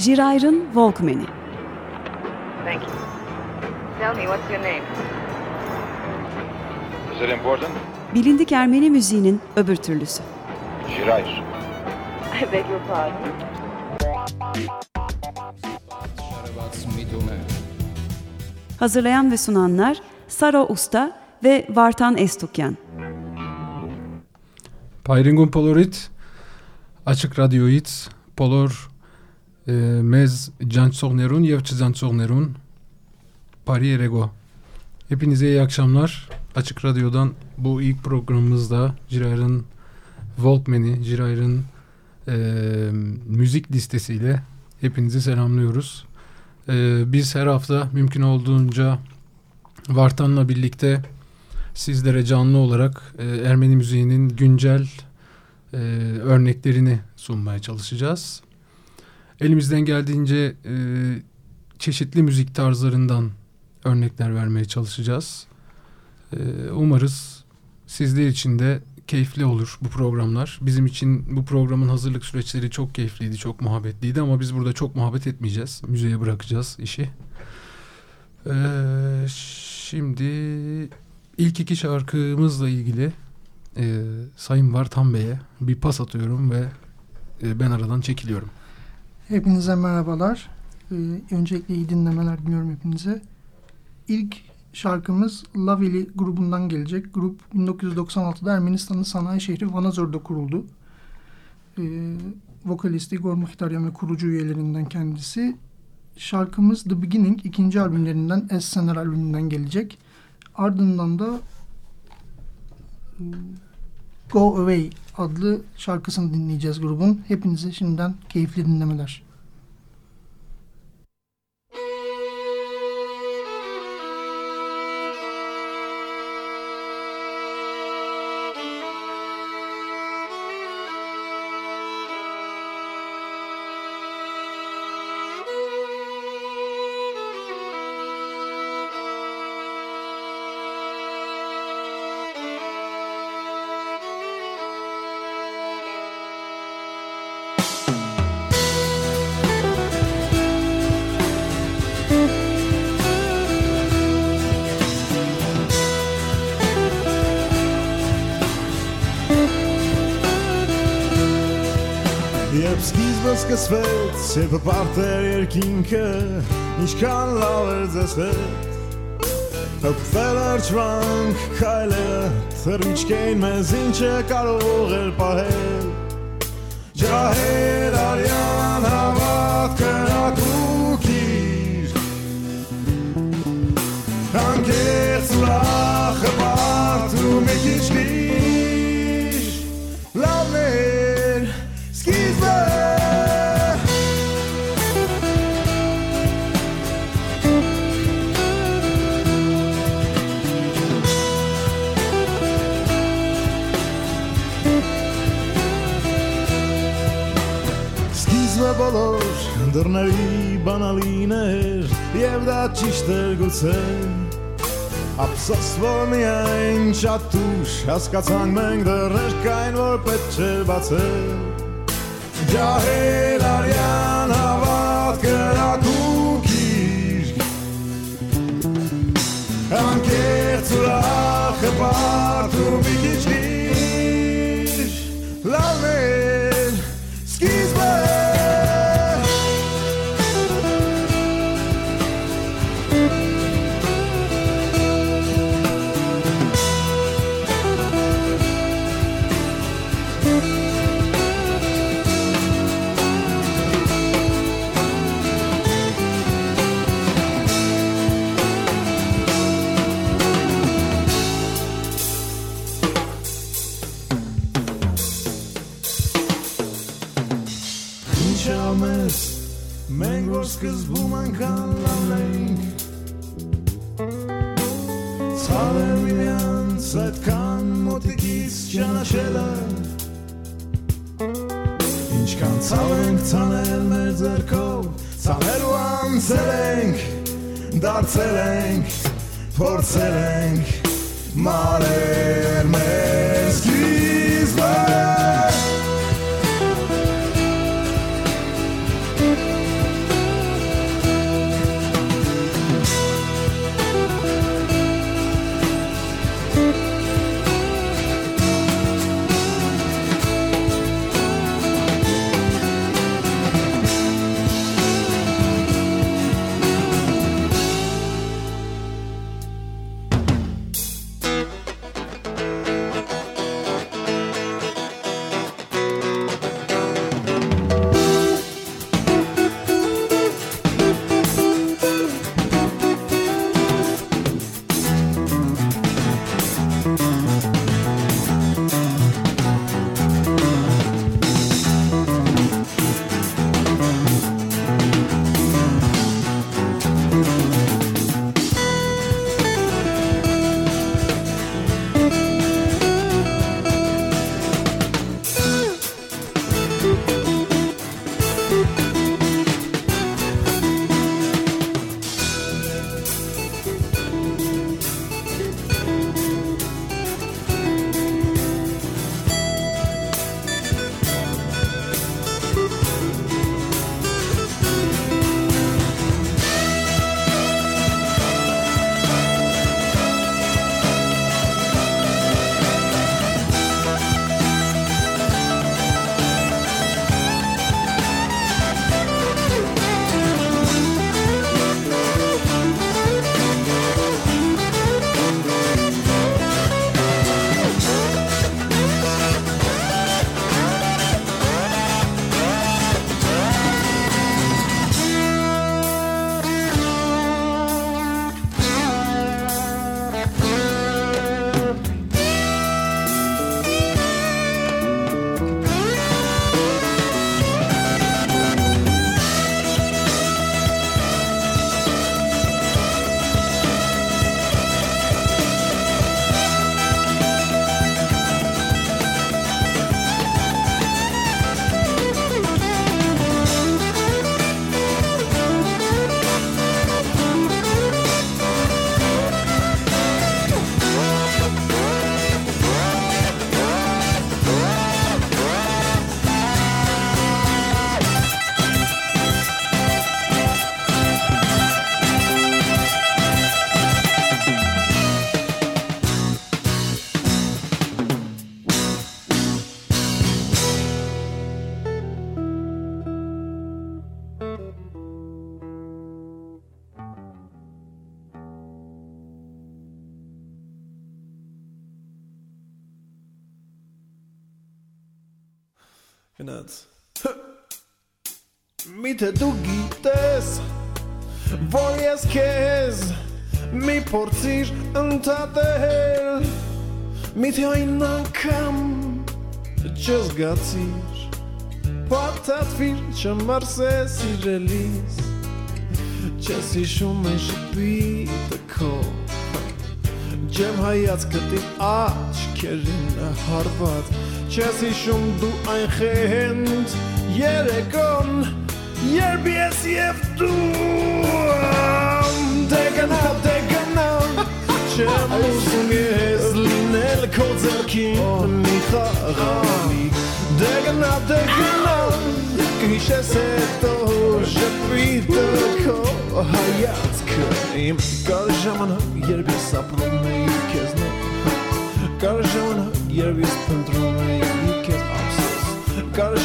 Jirair'ın Walkman'i. Thank you. Tell me, what's your name? Is it important? Bilindik Ermeni müziğinin öbür türlüsü. Şirair. I beg your pardon. Hazırlayan ve sunanlar Sara Usta ve Vartan Estukyan. Payringun Polorit, Açık Radyoid, Polor, e, Mez Cançognerun, Yevçi Cançognerun, Pari Erego. Hepinize iyi akşamlar. Açık Radyo'dan bu ilk programımızda Jirair'ın Walkman'i, Jirair'ın e, müzik listesiyle hepinizi selamlıyoruz. E, biz her hafta mümkün olduğunca Vartan'la birlikte sizlere canlı olarak e, Ermeni müziğinin güncel e, örneklerini sunmaya çalışacağız. Elimizden geldiğince e, çeşitli müzik tarzlarından örnekler vermeye çalışacağız. E, umarız sizler için de keyifli olur bu programlar. Bizim için bu programın hazırlık süreçleri çok keyifliydi, çok muhabbetliydi ama biz burada çok muhabbet etmeyeceğiz. Müzeye bırakacağız işi. E, şimdi ilk iki şarkımızla ilgili e, Sayın Vartan Bey'e bir pas atıyorum ve e, ben aradan çekiliyorum. Hepinize merhabalar. Ee, öncelikle iyi dinlemeler diliyorum hepinize. İlk şarkımız Laveli grubundan gelecek. Grup 1996'da Ermenistan'ın sanayi şehri Vanazor'da kuruldu. Ee, vokalisti Igor Muhtaryan ve kurucu üyelerinden kendisi. Şarkımız The Beginning ikinci albümlerinden Essener albümünden gelecek. Ardından da Go Away adlı şarkısını dinleyeceğiz grubun. Hepinize şimdiden keyifli dinlemeler. Սեպը պարտեր երկինքը, ինչքան լավ էր ձեզ հետ։ Հպվել արջվանք քայլերը, թրմիչք էին մեզ ինչը կարող էր պահել։ Ջահեր արյան Սկիզբը բոլոր դռների բանալին էր Եվ դա ճիշտ էր գուցե Ափսոս որ միայն շատ ուշ հասկացանք մենք դռներ կային որ պետք չէր բացել Ջահել արյան հավատ կրակուքիր Անկերց ուրախը բարդում մի քիչ քիչ Լավն էր ճանաչելը Ինչքան ցավ ենք ցանել մեր ձեռքով Ցանելու անցել ենք դարձել ենք փորձել ենք մարել մեր սկիզբը նրանց Միթե դու գիտես որ ես քեզ մի փորձիր ընդհատել Միթե այն անգամ չզգացիր Պատածվիր չմարսես իրելիս Չես հիշում են շպիտը քո Ջեմ հայացքը տիպ աչքերին հարված Չես հիշում դու այն խենդ երեկոն Երբ ես և դու Դեգնա, դեգնա Չեմ ուզում ես լինել քո ձերքին մի խաղանի Դեգնա, դեգնա Կհիշես հետո ժպիտը քո հայացքը Իմ կար ժամանակ երբ ես ապրում էի քեզ նոր Կար ժամանակ երբ ես փնտրում էի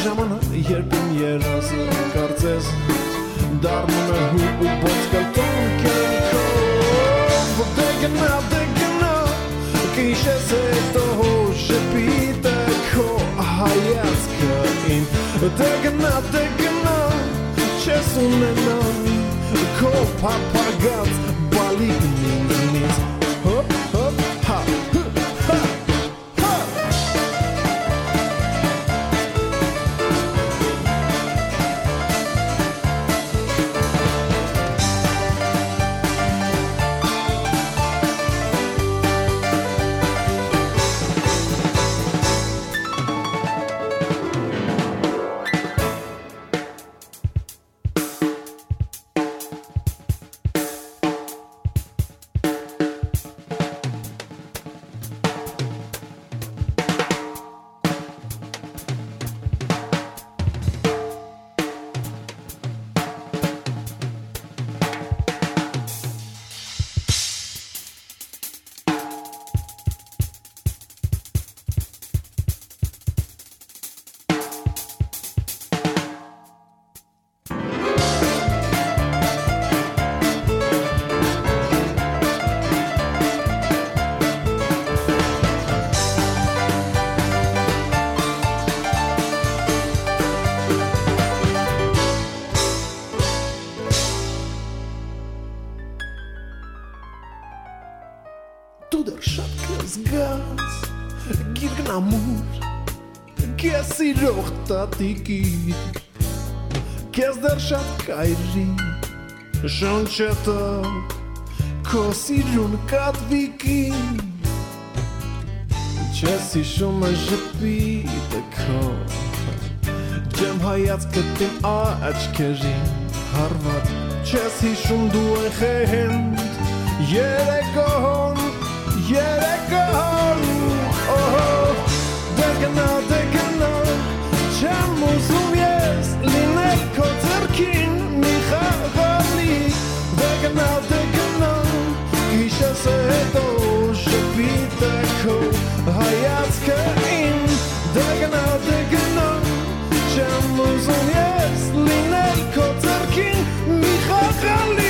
ժամանակ երբ իմ երազը կարծես դառնում է հու ու բոցկալտոն կերքով դեգնա դեգնա քիշես հետո շպիտը քո հայացքը իմ դեգնա դեգնա չես ունենամ քո փապագած բալիկնի ամուր Կես սիրող տատիկի Կես դեռ շատ կայրի Շնչետը քո սիրուն կատվիկի Չես հիշում է ժպիտը քո Ջեմ հայացքը տիմ աչքերին հարված Չես հիշում դու են խեհենդ Երեկոհոն, երեկոհոն, օհոհ գնա դե գնա Չեմ ուզում ես լինել քո ձեռքին մի խաղալի Դե գնա դե գնա Իշես է հետո շպիտը քո հայացքը իմ Դե գնա դե գնա Չեմ ուզում ես լինել քո ձեռքին մի խաղալի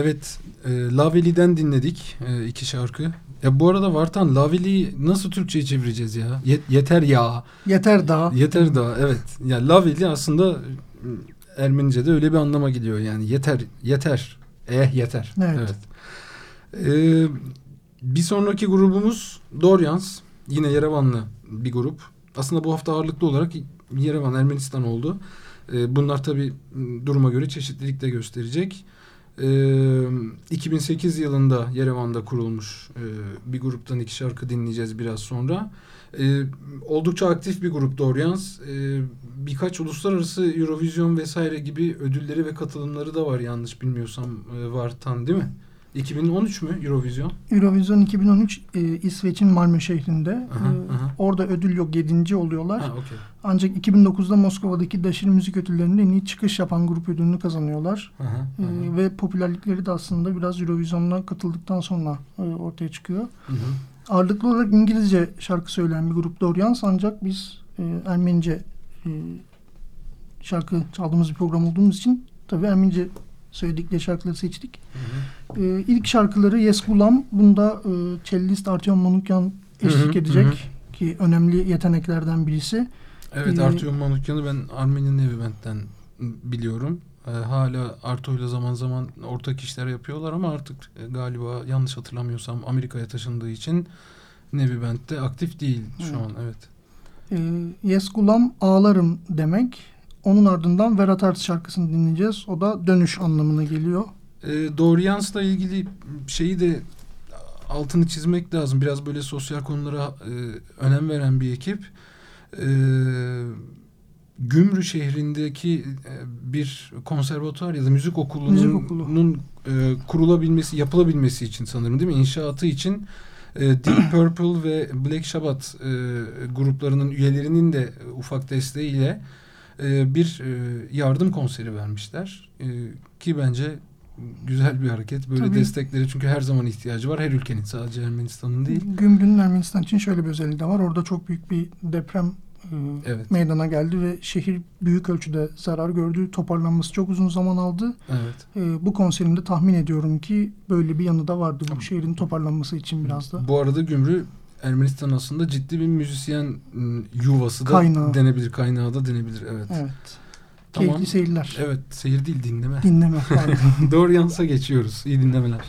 Evet, e, Laveli'den dinledik e, iki şarkı. Ya bu arada Vartan, Laveli nasıl Türkçe'ye çevireceğiz ya? Yet- yeter ya. Yeter daha. Yeter da evet. Ya Laveli aslında e, Ermenice'de öyle bir anlama geliyor yani. Yeter, yeter. Eh yeter. Evet. Ee, bir sonraki grubumuz Doryans. Yine Yerevanlı bir grup. Aslında bu hafta ağırlıklı olarak Yerevan, Ermenistan oldu. Ee, bunlar tabi duruma göre çeşitlilik de gösterecek. Ee, 2008 yılında Yerevan'da kurulmuş e, bir gruptan iki şarkı dinleyeceğiz biraz sonra. Ee, oldukça aktif bir grup Doryans. Ee, birkaç uluslararası Eurovision vesaire gibi ödülleri ve katılımları da var yanlış bilmiyorsam e, var tan değil mi? 2013 mü Eurovision? Eurovision 2013 e, İsveç'in Malmö şehrinde. Aha, E, aha. Orada ödül yok. Yedinci oluyorlar. Ha okey. Ancak 2009'da Moskova'daki Daşir Müzik Ödülleri'nde en iyi çıkış yapan grup ödülünü kazanıyorlar. Aha, E, aha. ve popülerlikleri de aslında biraz Eurovision'a katıldıktan sonra e, ortaya çıkıyor. Hı hı. ağırlıklı olarak İngilizce şarkı söyleyen bir grup Dorians ancak biz e, Ermenice e, şarkı çaldığımız bir program olduğumuz için tabii Ermenice söyledikleri şarkıları seçtik. E, ilk şarkıları Yes Gulam. Bunda e, cellist Artyom Manukyan eşlik Hı hı, edecek hı ki önemli yeteneklerden birisi. Evet Ee, Artyom Manukyan'ı ben Armenian Navy Band'den biliyorum. Ee, hala Arto'yla zaman zaman ortak işler yapıyorlar ama artık e, galiba yanlış hatırlamıyorsam Amerika'ya taşındığı için Navy Band'de aktif değil şu Evet. an. Evet. E, yes Gulam ağlarım demek. Onun ardından Veratart şarkısını dinleyeceğiz. O da dönüş anlamına geliyor. E, Dorians'la ilgili şeyi de altını çizmek lazım. Biraz böyle sosyal konulara e, önem veren bir ekip. E, Gümrü şehrindeki e, bir konservatuvar ya da müzik okulunun Müzik okulu. e, kurulabilmesi, yapılabilmesi için sanırım değil mi? İnşaatı için e, Deep Purple ve Black Sabbath e, gruplarının üyelerinin de ufak desteğiyle e, bir e, yardım konseri vermişler. E, ki bence güzel bir hareket. Böyle Tabii. destekleri çünkü her zaman ihtiyacı var. Her ülkenin sadece Ermenistan'ın değil. Gümrü'nün Ermenistan için şöyle bir özelliği de var. Orada çok büyük bir deprem e, Evet. meydana geldi ve şehir büyük ölçüde zarar gördü. Toparlanması çok uzun zaman aldı. Evet. E, bu konserimde tahmin ediyorum ki böyle bir yanı da vardı bu şehrin toparlanması için biraz da. Bu arada Gümrü Ermenistan aslında ciddi bir müzisyen m, yuvası da Kaynağı. denebilir. Kaynağı da denebilir. Evet. Evet. Tamam. Keyifli seyirler. Evet. Seyir değil dinleme. Dinleme. Doğru yansa geçiyoruz. İyi dinlemeler.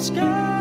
sky.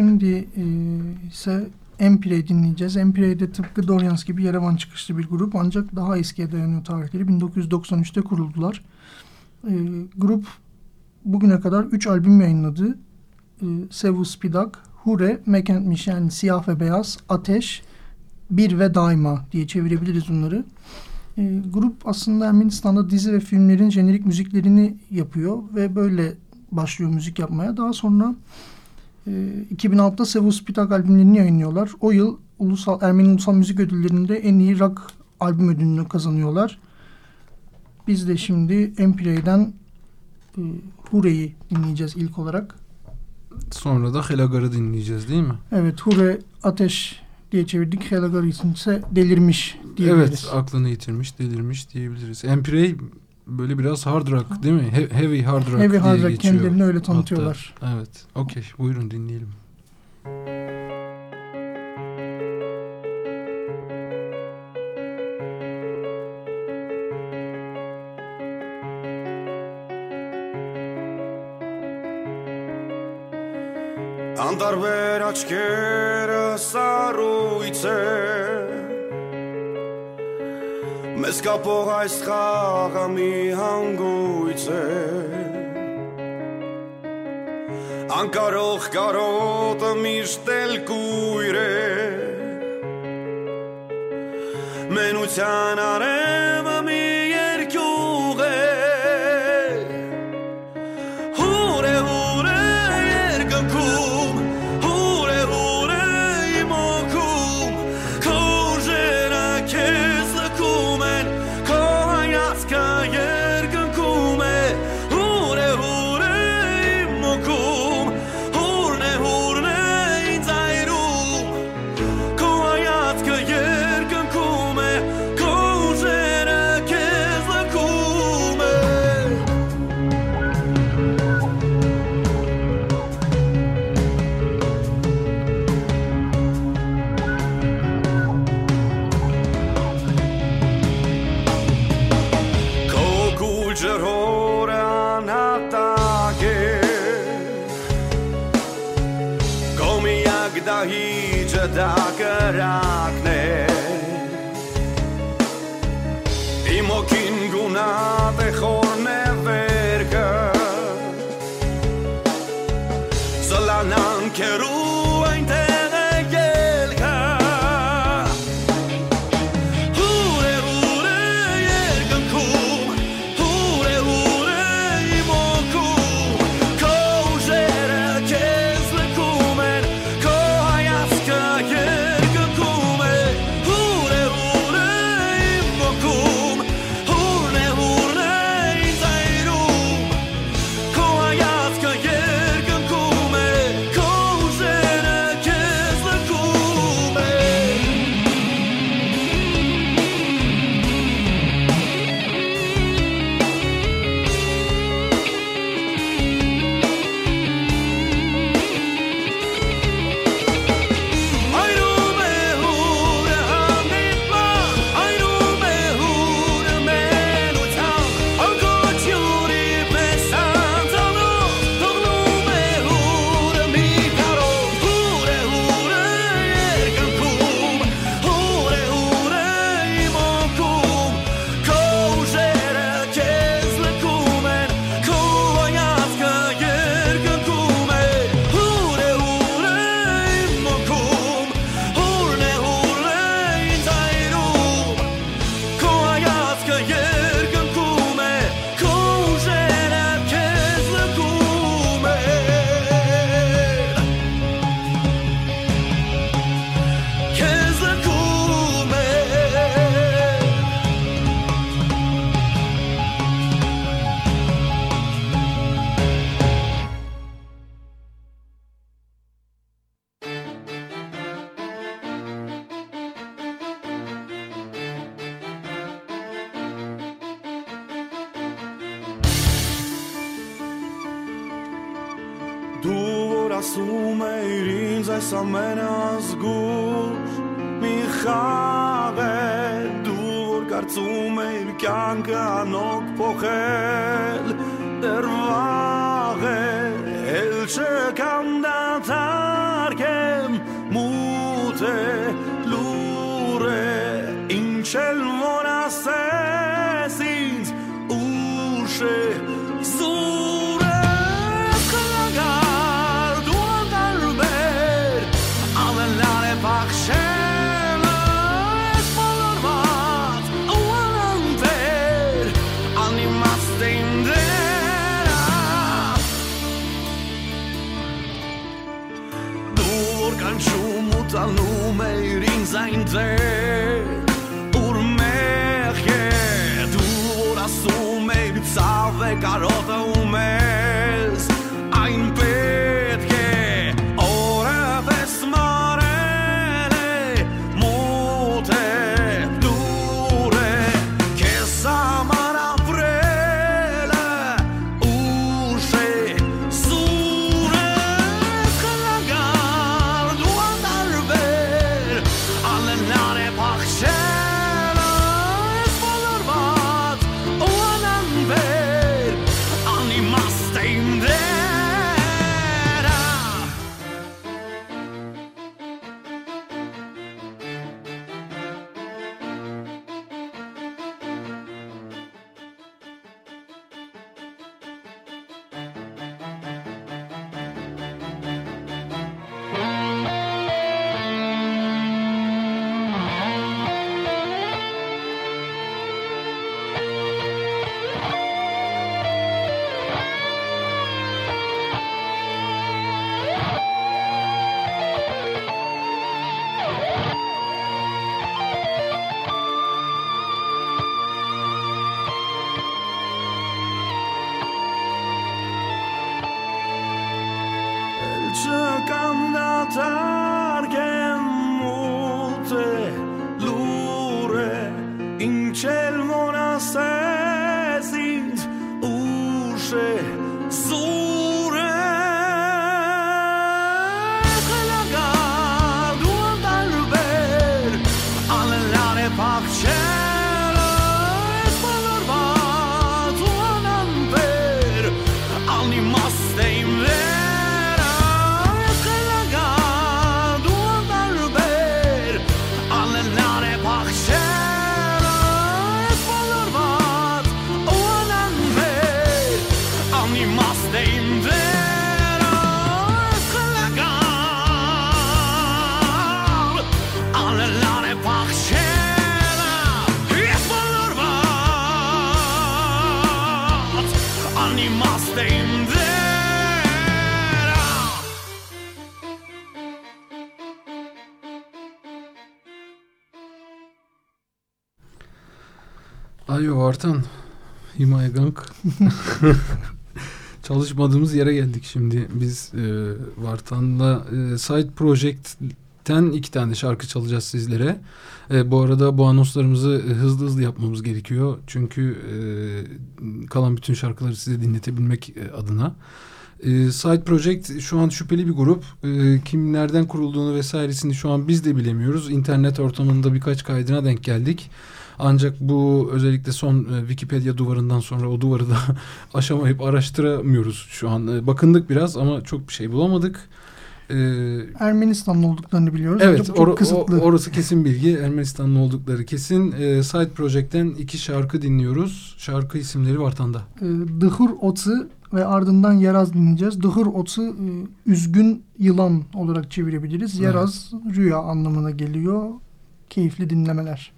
Şimdi e, ise Empire dinleyeceğiz. Empire de tıpkı Dorians gibi Yerevan çıkışlı bir grup ancak daha eskiye dayanıyor tarihleri. 1993'te kuruldular. E, grup bugüne kadar 3 albüm yayınladı. E, Sevu Spidak, Hure, Mekent yani Siyah ve Beyaz, Ateş, Bir ve Daima diye çevirebiliriz bunları. E, grup aslında Ermenistan'da dizi ve filmlerin jenerik müziklerini yapıyor ve böyle başlıyor müzik yapmaya. Daha sonra e, 2006'da Sevu Spitak albümlerini yayınlıyorlar. O yıl Ulusal Ermeni Ulusal Müzik Ödülleri'nde en iyi rock albüm ödülünü kazanıyorlar. Biz de şimdi Empire'den e, Hure'yi dinleyeceğiz ilk olarak. Sonra da Helagar'ı dinleyeceğiz değil mi? Evet Hure Ateş diye çevirdik. Helagar ise delirmiş diyebiliriz. Evet aklını yitirmiş delirmiş diyebiliriz. Empire böyle biraz hard rock değil mi? He heavy hard rock heavy diye hard rock geçiyor. Kendilerini öyle tanıtıyorlar. Hatta. Evet. Okey. Buyurun dinleyelim. Andar beračke rasarujice Մեզ կապող այս խաղը մի հանգույց է Անկարող կարոտը միշտ էլ կույր է Մենության արևը verlan och på själ där vare älskande tanken mot lore in själv Ayo Vartan. Himaye Gang. Çalışmadığımız yere geldik şimdi. Biz e, Vartan'la e, Side Project'ten iki tane şarkı çalacağız sizlere. E, bu arada bu anonslarımızı e, hızlı hızlı yapmamız gerekiyor. Çünkü e, kalan bütün şarkıları size dinletebilmek e, adına. E, Side Project şu an şüpheli bir grup. E, kim nereden kurulduğunu vesairesini şu an biz de bilemiyoruz. İnternet ortamında birkaç kaydına denk geldik. Ancak bu özellikle son e, Wikipedia duvarından sonra o duvarı da aşamayıp araştıramıyoruz şu an. E, bakındık biraz ama çok bir şey bulamadık. E, Ermenistanlı olduklarını biliyoruz. evet or- kısıtlı. orası kesin bilgi. Ermenistanlı oldukları kesin. E, Side Project'ten iki şarkı dinliyoruz. Şarkı isimleri Vartan'da. E, Dıhır Otı ve ardından Yeraz dinleyeceğiz. Dıhır Otı e, üzgün yılan olarak çevirebiliriz. Evet. Yeraz rüya anlamına geliyor. Keyifli dinlemeler.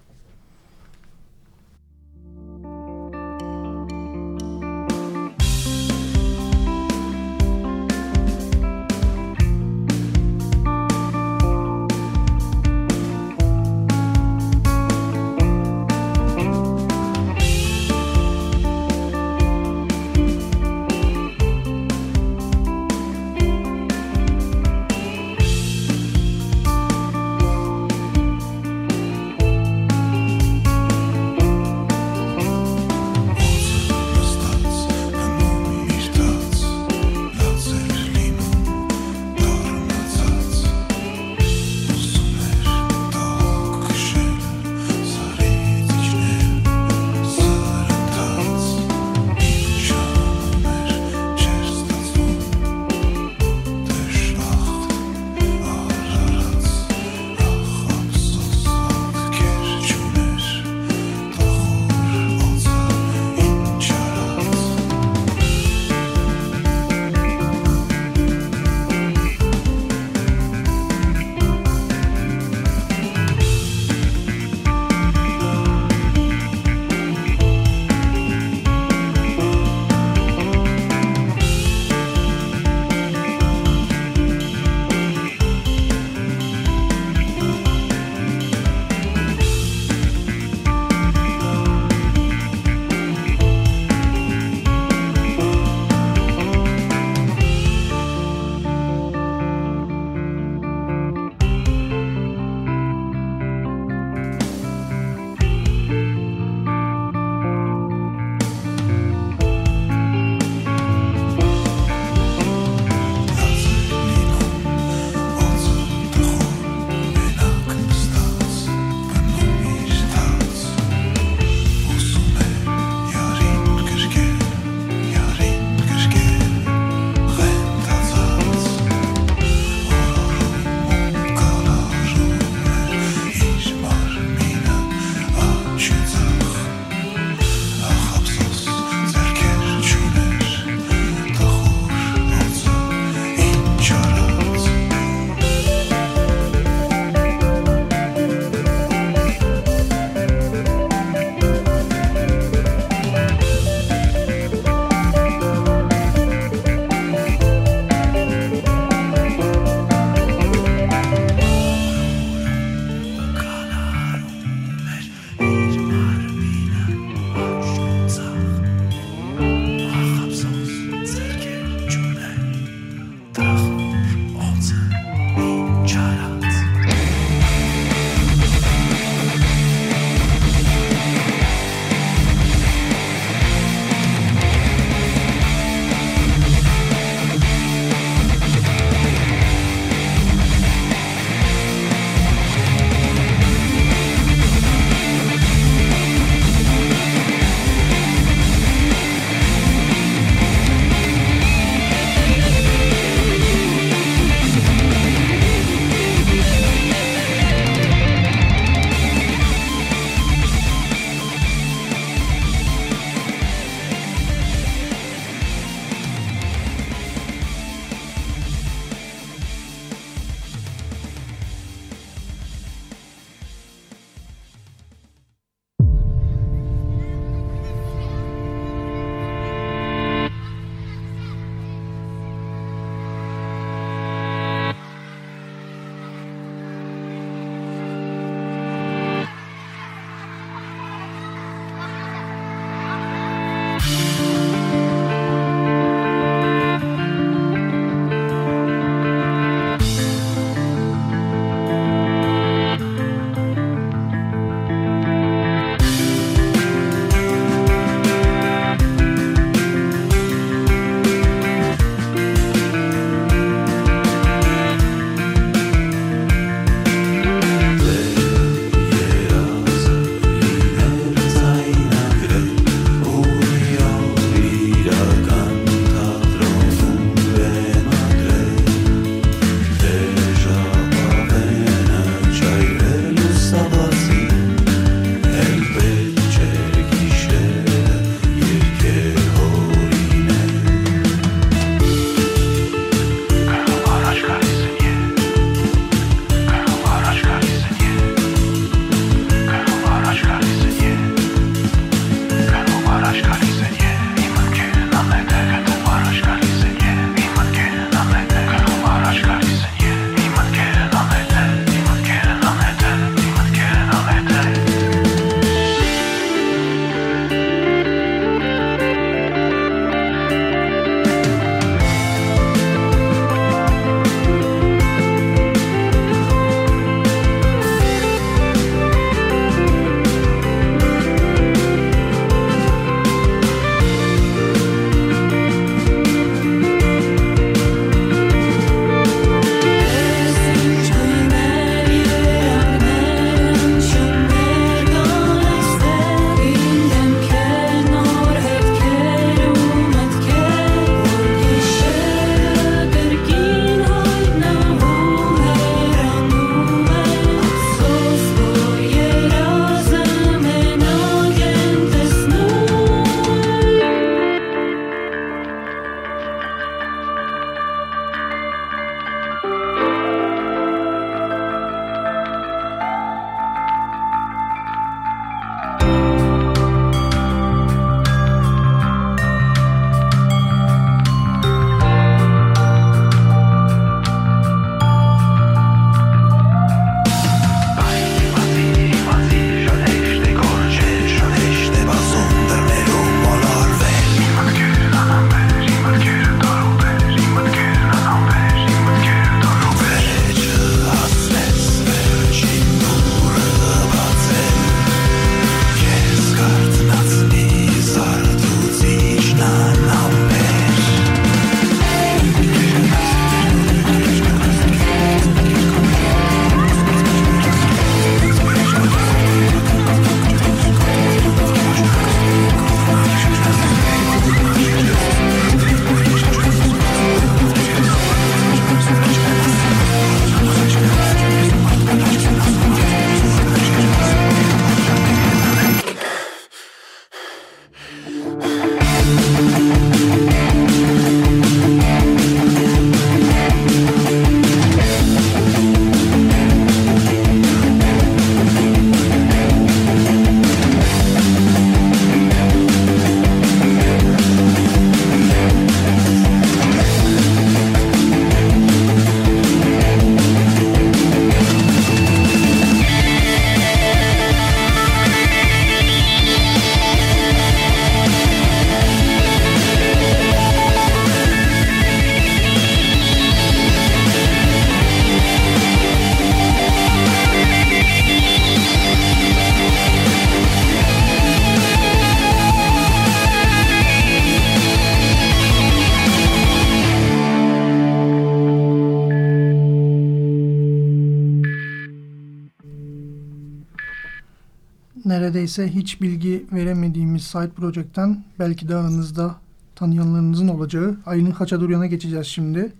Neredeyse hiç bilgi veremediğimiz side project'ten belki de aranızda tanıyanlarınızın olacağı Aylin Haçaduryan'a geçeceğiz şimdi.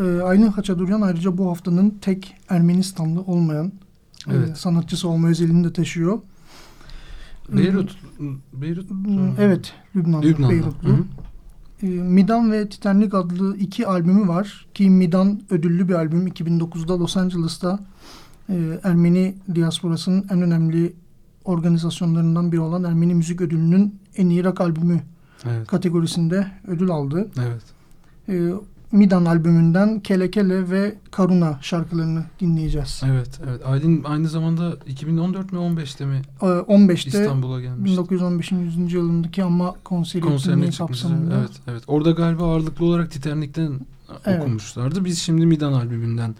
Ee, Aylin Haçaduryan ayrıca bu haftanın tek Ermenistanlı olmayan e, Evet. sanatçısı olma özelliğini de taşıyor. Beyrut. Beyrut. Hmm, Evet, Lübnanlı, Lübnan'da. Beyrutlu. Hı hı. Ee, Midan ve Titanic adlı iki albümü var. Ki Midan ödüllü bir albüm. 2009'da Los Angeles'ta e, Ermeni diasporasının en önemli organizasyonlarından biri olan Ermeni Müzik Ödülü'nün en iyi rock albümü Evet. kategorisinde ödül aldı. Evet. Ee, Midan albümünden Kele Kele ve Karuna şarkılarını dinleyeceğiz. Evet. Evet. Aylin aynı zamanda 2014 mi 15'te mi Ee, 15'te İstanbul'a gelmişti? 1915'in 100. yılındaki ama konseri konserine kapsamında. Evet, evet. Orada galiba ağırlıklı olarak Titanic'ten Evet. okumuşlardı. Biz şimdi Midan albümünden e,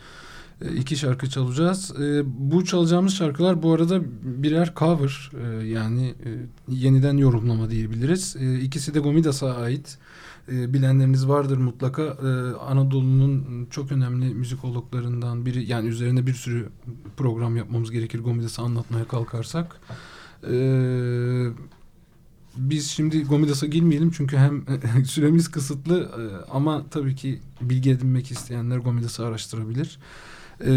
iki şarkı çalacağız. E, Bu çalacağımız şarkılar bu arada birer cover e, yani e, yeniden yorumlama diyebiliriz. E, İkisi de Gomidas'a ait. E, Bilenleriniz vardır mutlaka. E, Anadolu'nun çok önemli müzikologlarından biri. Yani üzerine bir sürü program yapmamız gerekir Gomidas'ı anlatmaya kalkarsak. Eee biz şimdi Gomidas'a girmeyelim çünkü hem süremiz kısıtlı e, ama tabii ki bilgi edinmek isteyenler Gomidas'ı araştırabilir. E,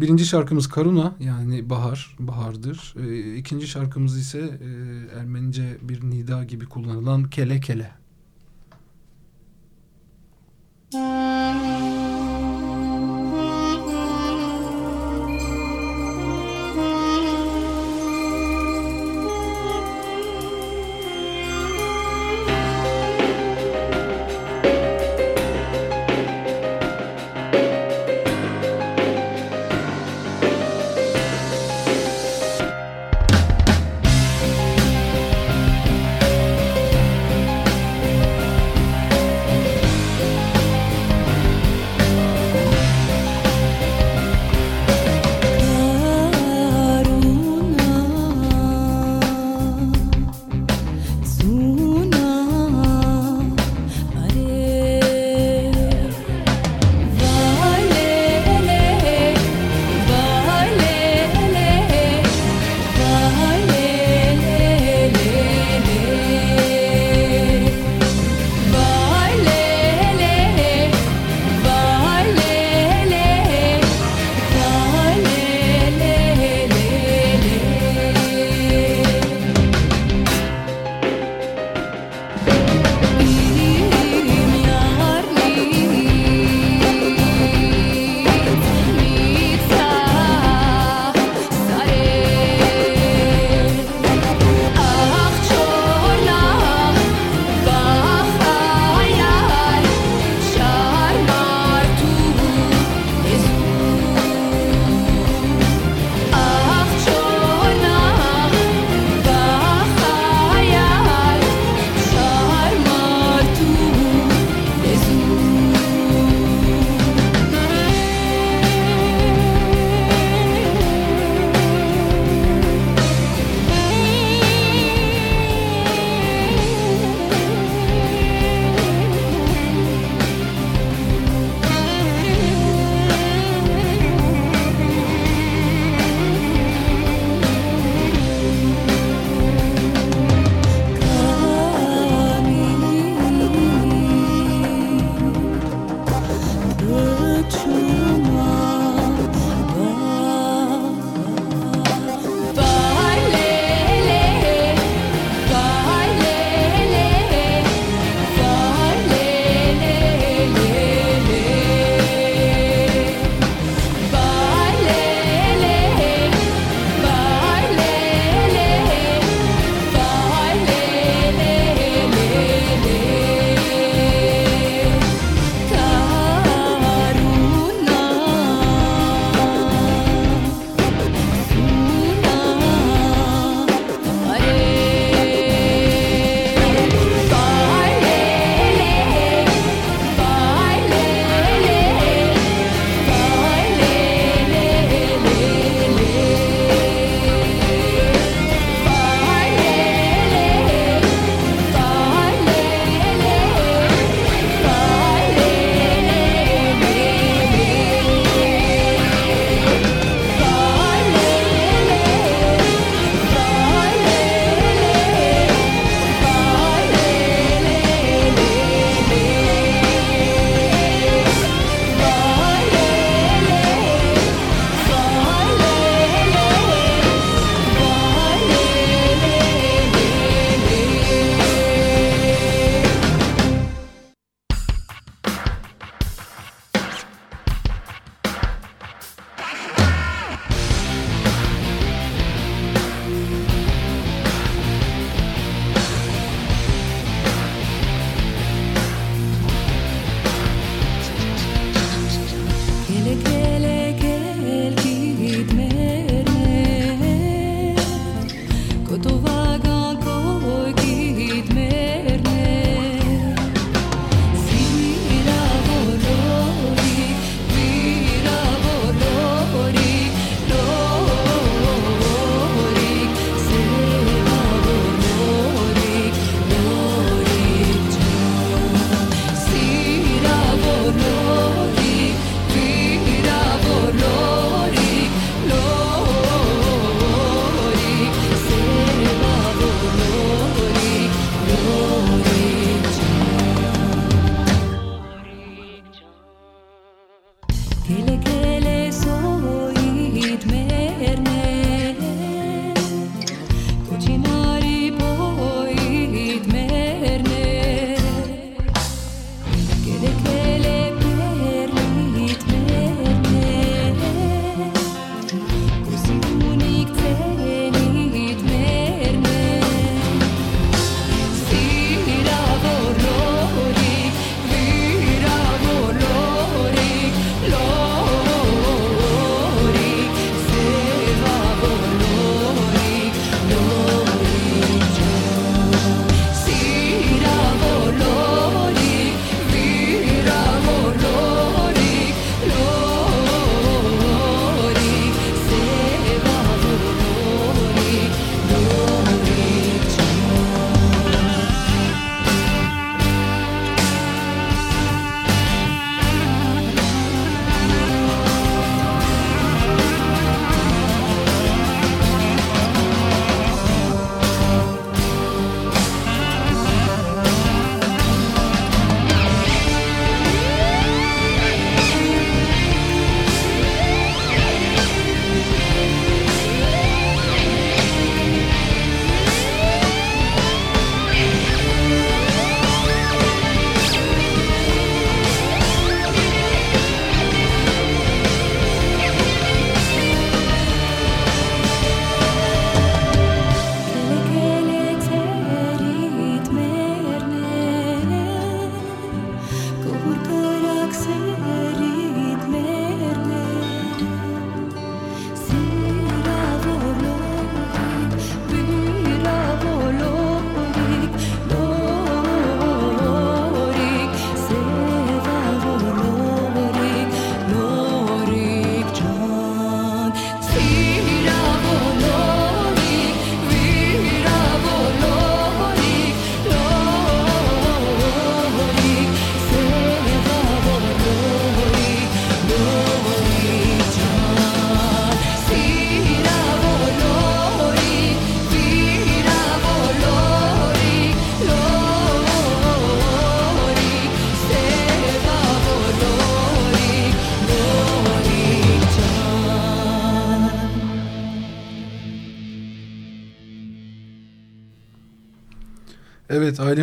birinci şarkımız Karuna yani bahar, bahardır. E, ikinci şarkımız ise e, Ermenice bir nida gibi kullanılan Kele. Kele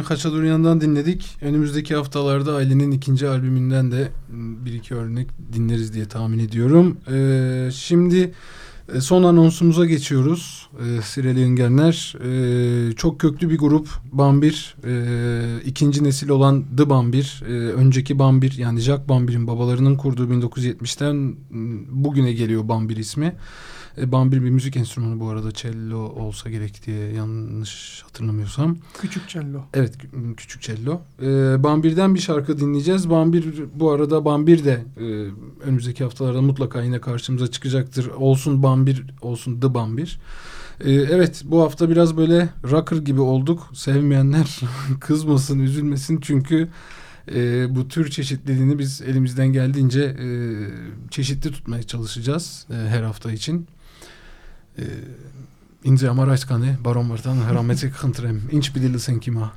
Haçaduryan'dan dinledik. Önümüzdeki haftalarda Aylin'in ikinci albümünden de bir iki örnek dinleriz diye tahmin ediyorum. Ee, şimdi e, son anonsumuza geçiyoruz. Ee, Sireli Üngenler. Ee, çok köklü bir grup. Bambir. Ee, ikinci nesil olan The Bambir. Ee, önceki Bambir yani Jack Bambir'in babalarının kurduğu 1970'ten bugüne geliyor Bambir ismi. E, bambir bir müzik enstrümanı bu arada cello olsa gerek diye yanlış hatırlamıyorsam. Küçük cello. Evet küçük cello. E, Bambir'den bir şarkı dinleyeceğiz. Bambir bu arada Bambir de e, önümüzdeki haftalarda mutlaka yine karşımıza çıkacaktır. Olsun Bambir olsun The Bambir. E, evet bu hafta biraz böyle rocker gibi olduk. Sevmeyenler kızmasın üzülmesin çünkü e, bu tür çeşitliliğini biz elimizden geldiğince e, çeşitli tutmaya çalışacağız e, her hafta için Ինձ համար այսքան է, Baron Vartan, հրամեցեք խնդրեմ, ինչ պիտի լսենք հիմա։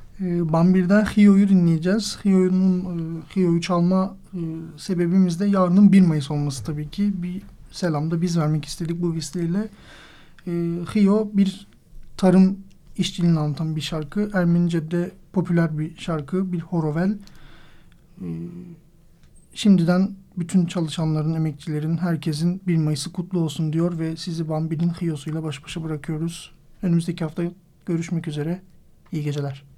Bambir'den Hio'yu dinleyeceğiz. Hio'nun Hio'yu çalma e, sebebimiz de yarının 1 Mayıs olması tabii ki. Bir selam da biz vermek istedik bu vesileyle. E, Hio bir tarım işçiliğini anlatan bir şarkı. Ermenice'de popüler bir şarkı, bir horovel. E, şimdiden bütün çalışanların, emekçilerin, herkesin 1 Mayıs'ı kutlu olsun diyor ve sizi Bambi'nin hiyosuyla baş başa bırakıyoruz. Önümüzdeki hafta görüşmek üzere. İyi geceler.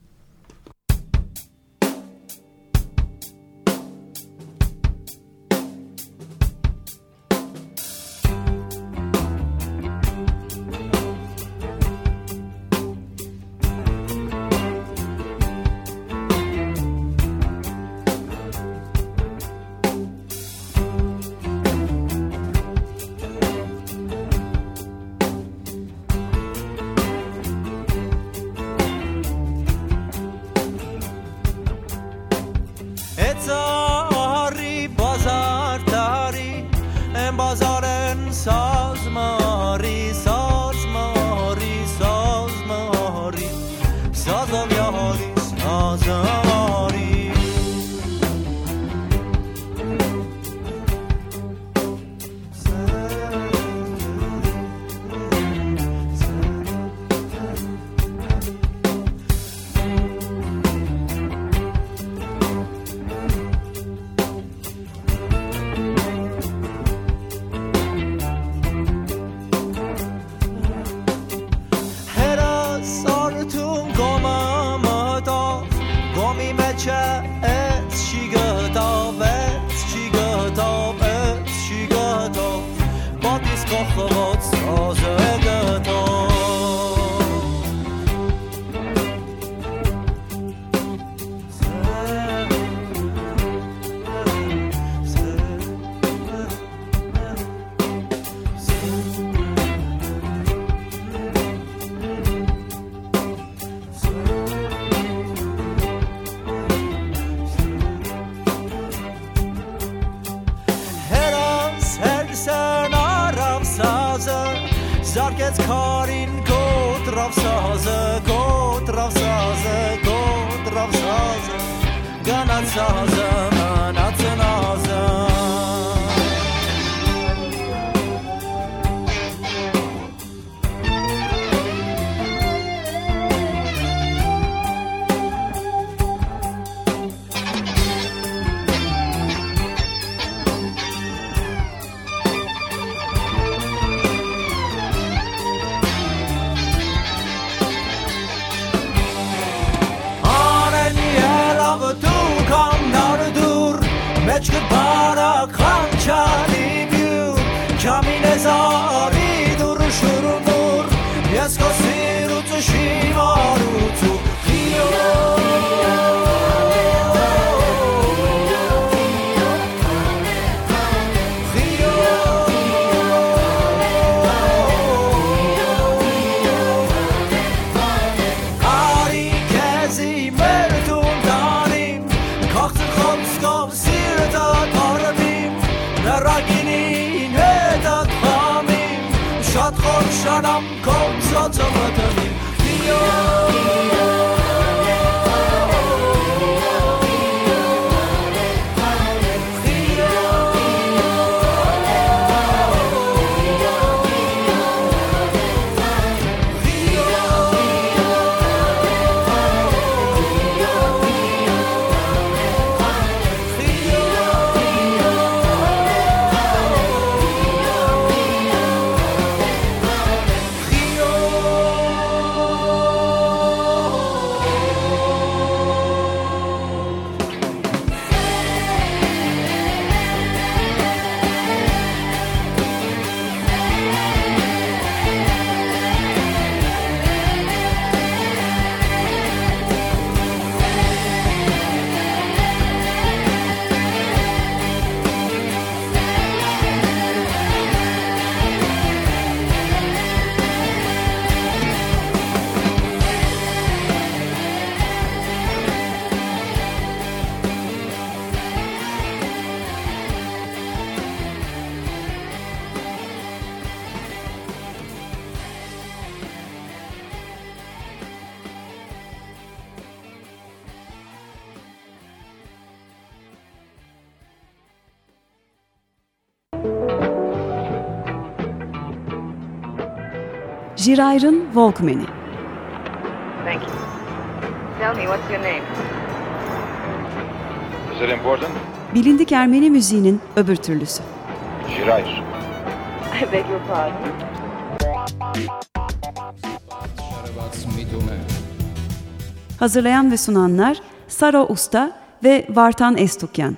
Jirayr'ın Walkman'i. Thank you. Tell me, what's your name? Is it important? Bilindik Ermeni müziğinin öbür türlüsü. Şirair. I beg your pardon. Hazırlayan ve sunanlar Saro Usta ve Vartan Estukyan.